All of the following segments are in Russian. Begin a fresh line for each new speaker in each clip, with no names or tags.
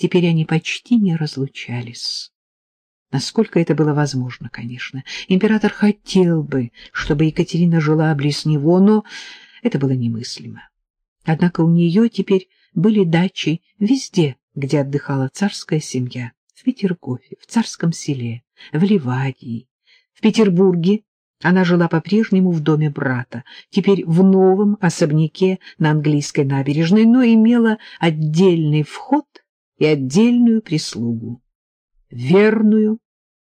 Теперь они почти не разлучались. Насколько это было возможно, конечно. Император хотел бы, чтобы Екатерина жила близ него, но это было немыслимо. Однако у нее теперь были дачи везде, где отдыхала царская семья. В Петергофе, в Царском селе, в Ливадии. В Петербурге она жила по-прежнему в доме брата, теперь в новом особняке на английской набережной, но имела отдельный вход и отдельную прислугу, верную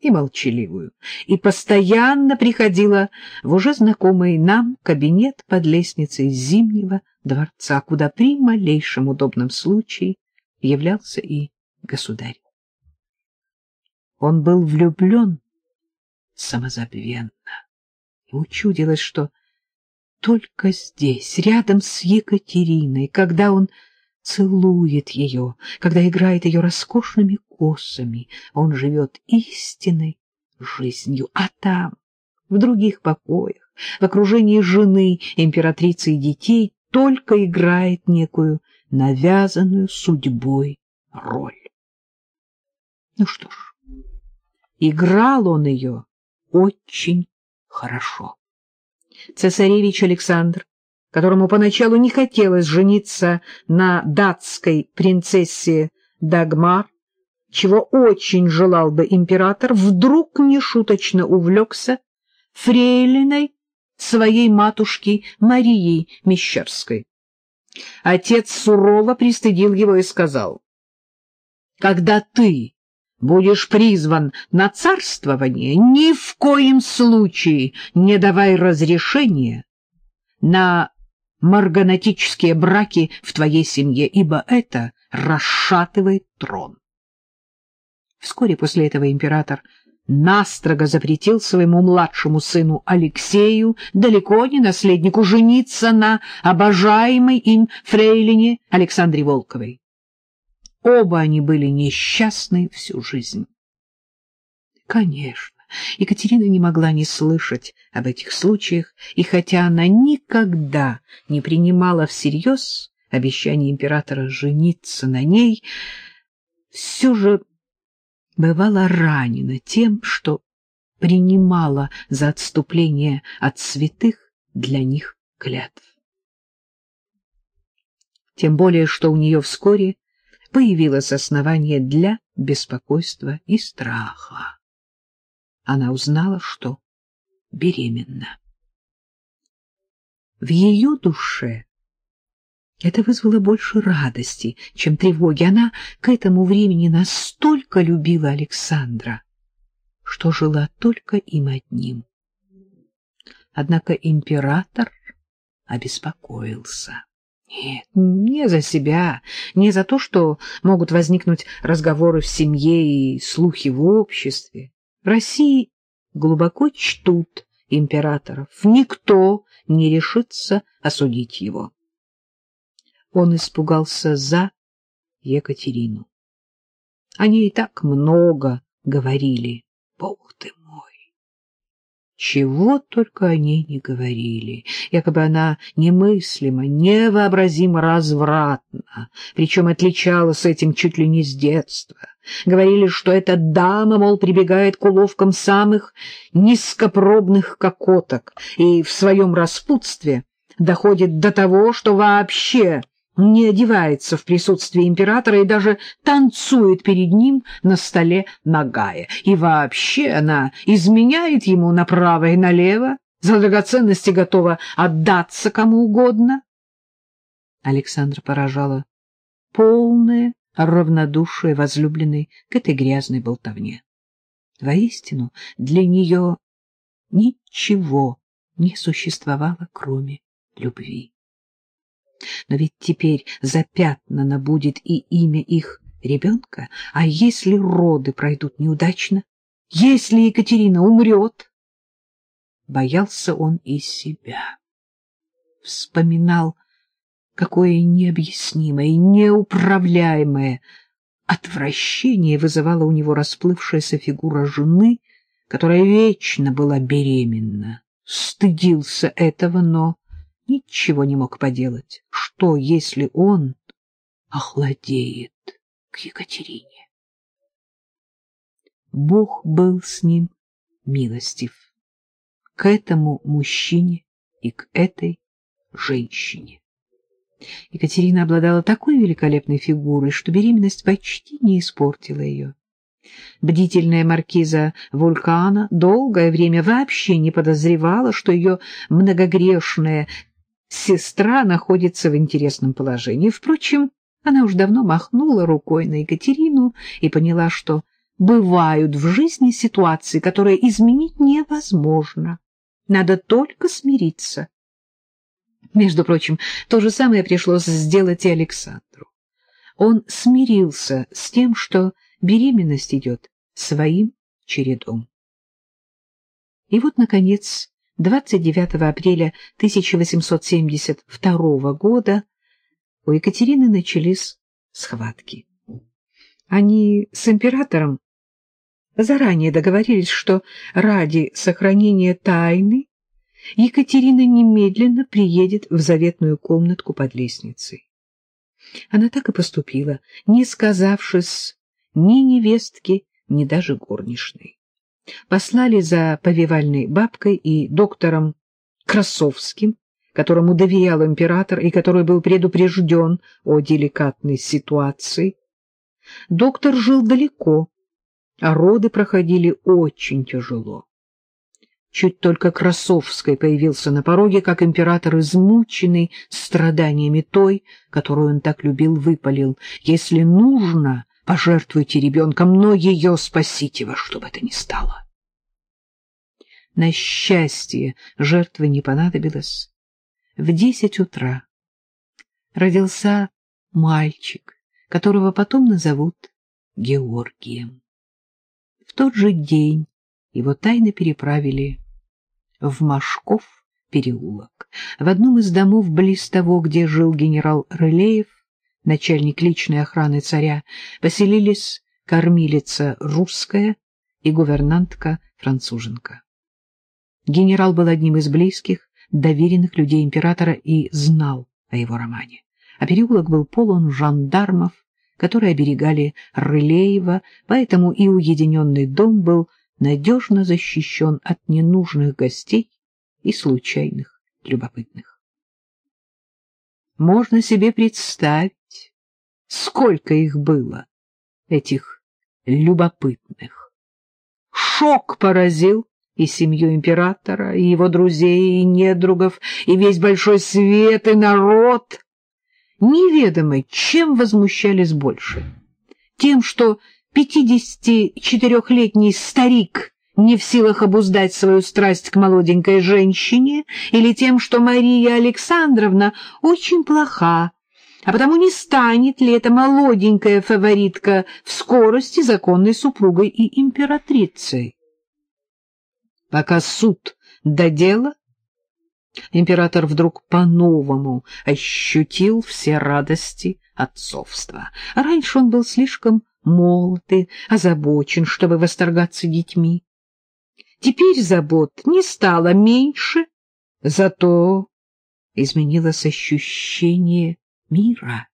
и молчаливую, и постоянно приходила в уже знакомый нам кабинет под лестницей Зимнего дворца, куда при малейшем удобном случае являлся и государь. Он был влюблен самозабвенно. Ему чудилось, что только здесь, рядом с Екатериной, когда он целует ее, когда играет ее роскошными косами, он живет истинной жизнью, а там, в других покоях, в окружении жены, императрицы и детей, только играет некую навязанную судьбой роль. Ну что ж, играл он ее очень хорошо. Цесаревич Александр, которому поначалу не хотелось жениться на датской принцессе Дагмар, чего очень желал бы император, вдруг нешуточно увлекся фрейлиной своей матушки Марией Мещерской. Отец сурово пристыдил его и сказал, «Когда ты будешь призван на царствование, ни в коем случае не давай разрешения на марганатические браки в твоей семье, ибо это расшатывает трон. Вскоре после этого император настрого запретил своему младшему сыну Алексею, далеко не наследнику, жениться на обожаемой им фрейлине Александре Волковой. Оба они были несчастны всю жизнь. Конечно, Екатерина не могла не слышать об этих случаях, и хотя она никогда не принимала всерьез обещание императора жениться на ней, все же бывала ранена тем, что принимала за отступление от святых для них клятв. Тем более, что у нее вскоре появилось основание для беспокойства и страха. Она узнала, что беременна. В ее душе это вызвало больше радости, чем тревоги. Она к этому времени настолько любила Александра, что жила только им одним. Однако император обеспокоился. Нет, не за себя, не за то, что могут возникнуть разговоры в семье и слухи в обществе. В России глубоко чтут императоров. Никто не решится осудить его. Он испугался за Екатерину. Они и так много говорили. Бог ты чего только о ней не говорили. Якобы она немыслимо, невообразимо развратна, причем отличалась этим чуть ли не с детства. Говорили, что эта дама, мол, прибегает к уловкам самых низкопробных кокоток и в своем распутстве доходит до того, что вообще не одевается в присутствии императора и даже танцует перед ним на столе нагая. И вообще она изменяет ему направо и налево, за драгоценности готова отдаться кому угодно. Александра поражала полное равнодушие возлюбленной к этой грязной болтовне. Воистину, для нее ничего не существовало, кроме любви. Но ведь теперь запятнано будет и имя их ребенка, а если роды пройдут неудачно, если Екатерина умрет? Боялся он и себя. Вспоминал, какое необъяснимое, неуправляемое отвращение вызывала у него расплывшаяся фигура жены, которая вечно была беременна. Стыдился этого, но ничего не мог поделать. Что, если он охладеет к Екатерине. Бог был с ним милостив к этому мужчине и к этой женщине. Екатерина обладала такой великолепной фигурой, что беременность почти не испортила ее. Бдительная маркиза Вулкана долгое время вообще не подозревала, что ее многогрешная сестра находится в интересном положении. Впрочем, она уж давно махнула рукой на Екатерину и поняла, что бывают в жизни ситуации, которые изменить невозможно. Надо только смириться. Между прочим, то же самое пришлось сделать и Александру. Он смирился с тем, что беременность идет своим чередом. И вот, наконец, 29 апреля 1872 года у Екатерины начались схватки. Они с императором заранее договорились, что ради сохранения тайны Екатерина немедленно приедет в заветную комнатку под лестницей. Она так и поступила, не сказавшись ни невестке, ни даже горничной. Послали за повивальной бабкой и доктором Красовским, которому доверял император и который был предупрежден о деликатной ситуации. Доктор жил далеко, а роды проходили очень тяжело. Чуть только Красовской появился на пороге, как император, измученный страданиями той, которую он так любил, выпалил. «Если нужно, пожертвуйте ребенком, но ее спасите во что бы это ни стало». На счастье жертвы не понадобилось. В десять утра родился мальчик, которого потом назовут Георгием. В тот же день его тайно переправили в Машков переулок. В одном из домов близ того, где жил генерал Рылеев, начальник личной охраны царя, поселились кормилица русская и гувернантка француженка. Генерал был одним из близких, доверенных людей императора и знал о его романе. А переулок был полон жандармов, которые оберегали Рылеева, поэтому и уединенный дом был надежно защищен от ненужных гостей и случайных любопытных. Можно себе представить, сколько их было, этих любопытных. Шок поразил и семью императора, и его друзей, и недругов, и весь большой свет, и народ. Неведомо, чем возмущались больше. Тем, что Пятидесяти четырехлетний старик не в силах обуздать свою страсть к молоденькой женщине или тем, что Мария Александровна очень плоха, а потому не станет ли эта молоденькая фаворитка в скорости законной супругой и императрицей. Пока суд до дела, император вдруг по-новому ощутил все радости отцовства. Раньше он был слишком молод и озабочен, чтобы восторгаться детьми. Теперь забот не стало меньше, зато изменилось ощущение мира.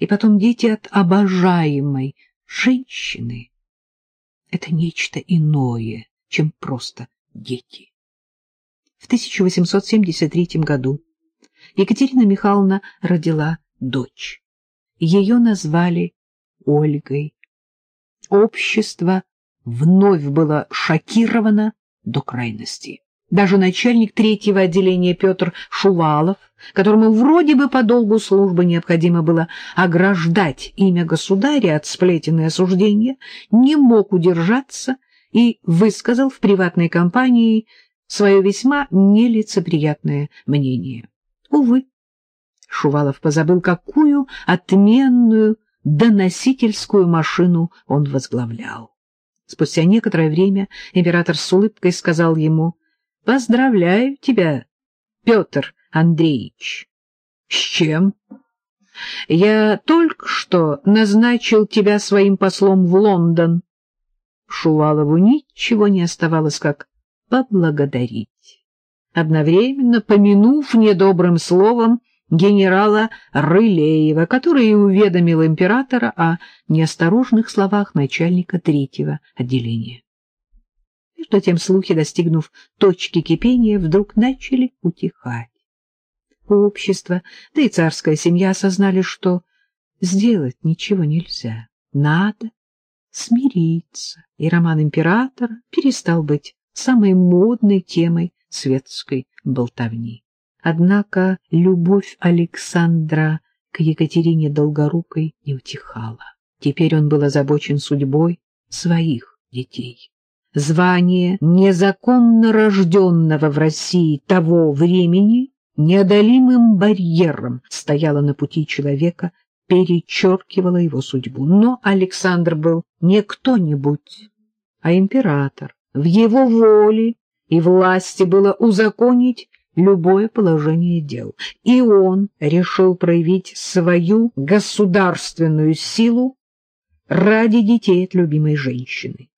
И потом дети от обожаемой женщины — это нечто иное, чем просто дети. В 1873 году Екатерина Михайловна родила дочь. Ее назвали Ольгой. Общество вновь было шокировано до крайности. Даже начальник третьего отделения Петр Шувалов, которому вроде бы по долгу службы необходимо было ограждать имя государя от сплетен и осуждения, не мог удержаться и высказал в приватной компании свое весьма нелицеприятное мнение. Увы, Шувалов позабыл, какую отменную доносительскую машину он возглавлял. Спустя некоторое время император с улыбкой сказал ему, «Поздравляю тебя, Петр Андреевич». «С чем?» «Я только что назначил тебя своим послом в Лондон». Шувалову ничего не оставалось, как поблагодарить. Одновременно, помянув недобрым словом генерала Рылеева, который уведомил императора о неосторожных словах начальника третьего отделения. Между тем слухи, достигнув точки кипения, вдруг начали утихать. Общество, да и царская семья осознали, что сделать ничего нельзя. Надо смириться, и роман императора перестал быть самой модной темой светской болтовни. Однако любовь Александра к Екатерине Долгорукой не утихала. Теперь он был озабочен судьбой своих детей. Звание незаконно рожденного в России того времени неодолимым барьером стояло на пути человека, перечеркивало его судьбу. Но Александр был не кто-нибудь, а император. В его воле и власти было узаконить любое положение дел, и он решил проявить свою государственную силу ради детей от любимой женщины.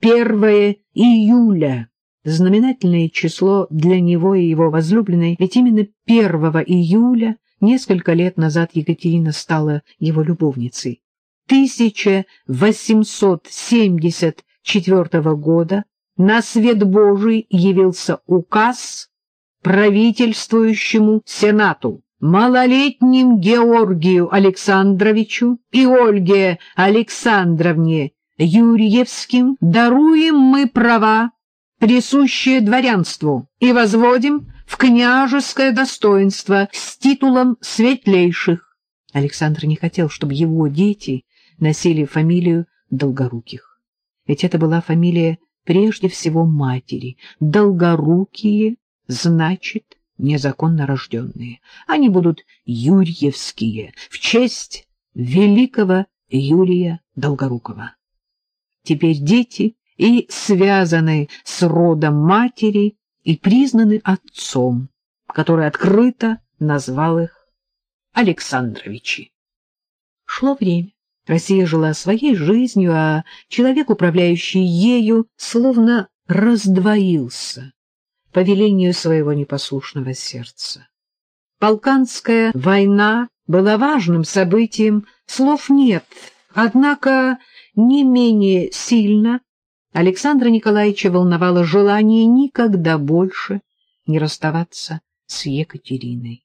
1 июля — знаменательное число для него и его возлюбленной, ведь именно 1 июля несколько лет назад Екатерина стала его любовницей. 1874 года на свет Божий явился указ правительствующему Сенату, малолетним Георгию Александровичу и Ольге Александровне Юрьевским даруем мы права, присущие дворянству, и возводим в княжеское достоинство с титулом светлейших. Александр не хотел, чтобы его дети носили фамилию Долгоруких. Ведь это была фамилия прежде всего матери. Долгорукие значит незаконно рожденные. Они будут юрьевские в честь великого Юрия Долгорукова. Теперь дети и связаны с родом матери и признаны отцом, который открыто назвал их Александровичи. Шло время. Россия жила своей жизнью, а человек, управляющий ею, словно раздвоился по велению своего непослушного сердца. Балканская война была важным событием, слов нет, однако не менее сильно Александра Николаевича волновало желание никогда больше не расставаться с Екатериной.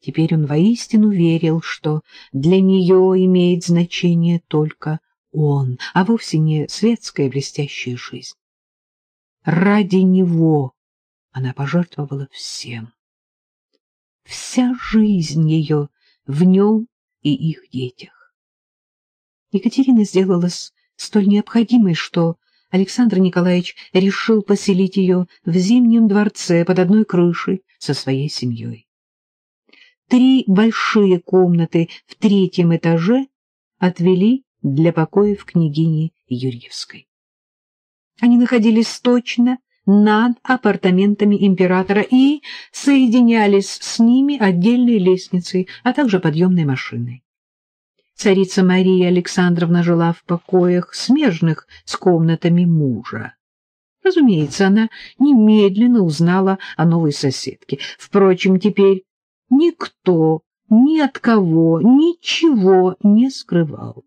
Теперь он воистину верил, что для нее имеет значение только он, а вовсе не светская блестящая жизнь. Ради него она пожертвовала всем. Вся жизнь ее в нем и их детях. Екатерина сделалась столь необходимой, что Александр Николаевич решил поселить ее в Зимнем дворце под одной крышей со своей семьей. Три большие комнаты в третьем этаже отвели для покоев княгини Юрьевской. Они находились точно над апартаментами императора и соединялись с ними отдельной лестницей, а также подъемной машиной. Царица Мария Александровна жила в покоях, смежных с комнатами мужа. Разумеется, она немедленно узнала о новой соседке. Впрочем, теперь никто ни от кого ничего не скрывал.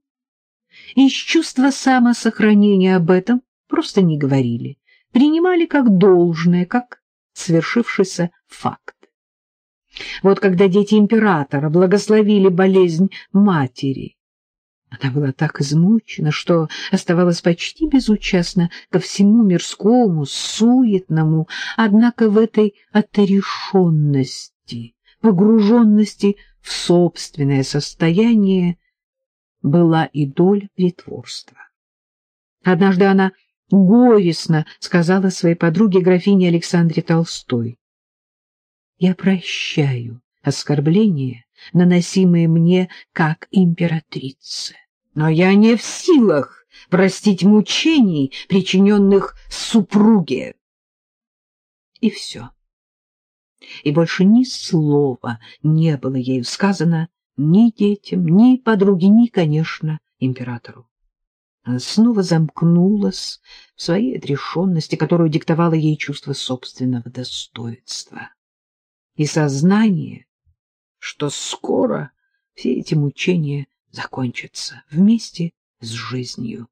Из чувства самосохранения об этом просто не говорили, принимали как должное, как свершившийся факт. Вот когда дети императора благословили болезнь матери, она была так измучена, что оставалась почти безучастна ко всему мирскому, суетному, однако в этой отрешенности, погруженности в собственное состояние была и доля притворства. Однажды она горестно сказала своей подруге графине Александре Толстой. «Я прощаю оскорбления, наносимые мне как императрице, но я не в силах простить мучений, причиненных супруге». И все. И больше ни слова не было ею сказано ни детям, ни подруге, ни, конечно, императору. Снова замкнулась в своей отрешенности, которую диктовало ей чувство собственного достоинства. И сознание, что скоро все эти мучения закончатся вместе с жизнью.